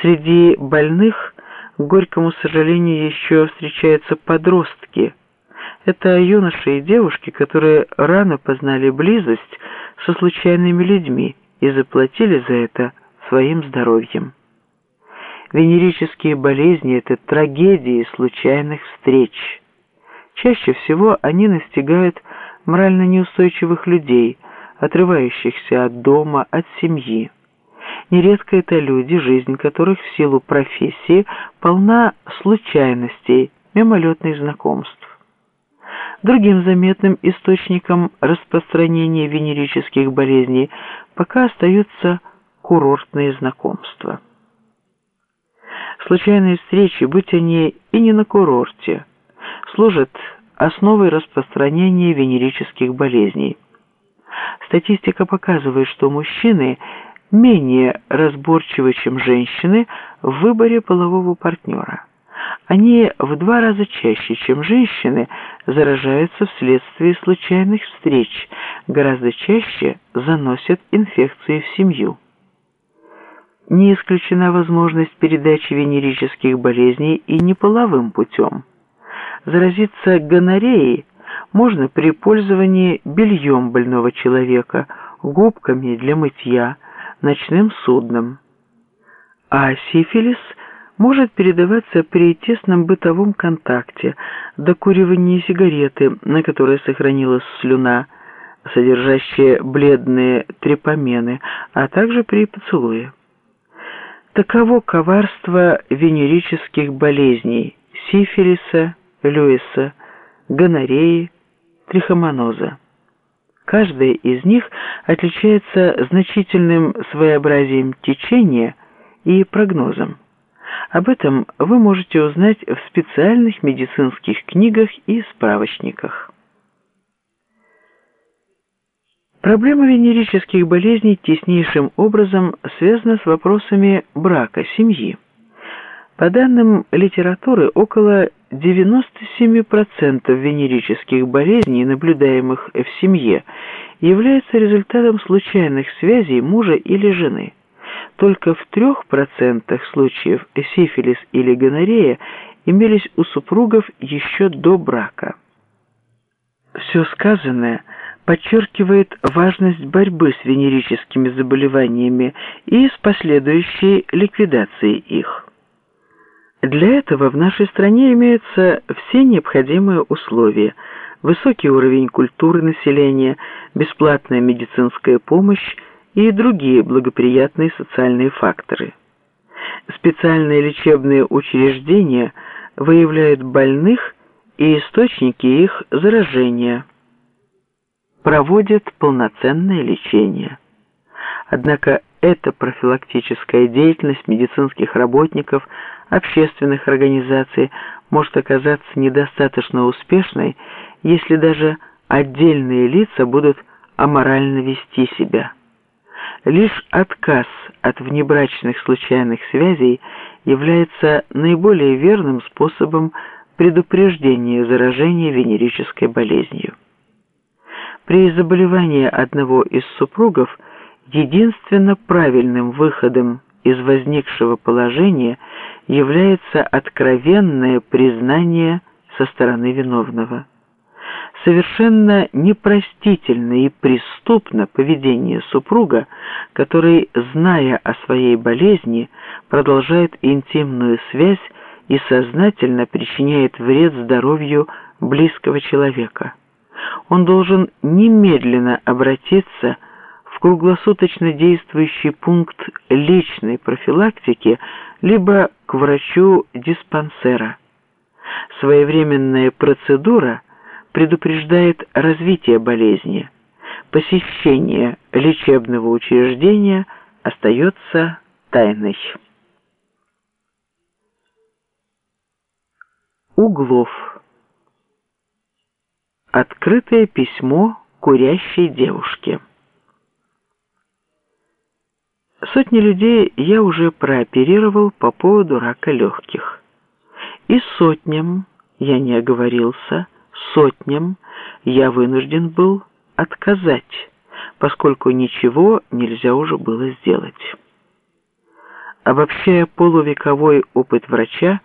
Среди больных, к горькому сожалению, еще встречаются подростки. Это юноши и девушки, которые рано познали близость со случайными людьми и заплатили за это своим здоровьем. Венерические болезни – это трагедии случайных встреч. Чаще всего они настигают морально неустойчивых людей, отрывающихся от дома, от семьи. Нередко это люди, жизнь которых в силу профессии полна случайностей, мимолетных знакомств. Другим заметным источником распространения венерических болезней пока остаются курортные знакомства. Случайные встречи, будь они и не на курорте, служат основой распространения венерических болезней. Статистика показывает, что мужчины менее разборчивы, чем женщины в выборе полового партнера. Они в два раза чаще, чем женщины, заражаются вследствие случайных встреч, гораздо чаще заносят инфекции в семью. Не исключена возможность передачи венерических болезней и неполовым путем. Заразиться гонореей можно при пользовании бельем больного человека, губками для мытья, ночным судном. А сифилис может передаваться при тесном бытовом контакте, докуривании сигареты, на которой сохранилась слюна, содержащая бледные трепамены, а также при поцелуе. Таково коварство венерических болезней – сифилиса, люиса, гонореи, трихомоноза. Каждая из них отличается значительным своеобразием течения и прогнозом. Об этом вы можете узнать в специальных медицинских книгах и справочниках. Проблема венерических болезней теснейшим образом связана с вопросами брака, семьи. По данным литературы, около 97% венерических болезней, наблюдаемых в семье, являются результатом случайных связей мужа или жены. Только в 3% случаев сифилис или гонорея имелись у супругов еще до брака. Все сказанное – подчеркивает важность борьбы с венерическими заболеваниями и с последующей ликвидацией их. Для этого в нашей стране имеются все необходимые условия – высокий уровень культуры населения, бесплатная медицинская помощь и другие благоприятные социальные факторы. Специальные лечебные учреждения выявляют больных и источники их заражения – проводят полноценное лечение. Однако эта профилактическая деятельность медицинских работников, общественных организаций может оказаться недостаточно успешной, если даже отдельные лица будут аморально вести себя. Лишь отказ от внебрачных случайных связей является наиболее верным способом предупреждения заражения венерической болезнью. При заболевании одного из супругов единственно правильным выходом из возникшего положения является откровенное признание со стороны виновного. Совершенно непростительно и преступно поведение супруга, который, зная о своей болезни, продолжает интимную связь и сознательно причиняет вред здоровью близкого человека он должен немедленно обратиться в круглосуточно действующий пункт личной профилактики либо к врачу диспансера. Своевременная процедура предупреждает развитие болезни. Посещение лечебного учреждения остается тайной. Углов Открытое письмо курящей девушке. Сотни людей я уже прооперировал по поводу рака легких. И сотням, я не оговорился, сотням я вынужден был отказать, поскольку ничего нельзя уже было сделать. Обобщая полувековой опыт врача,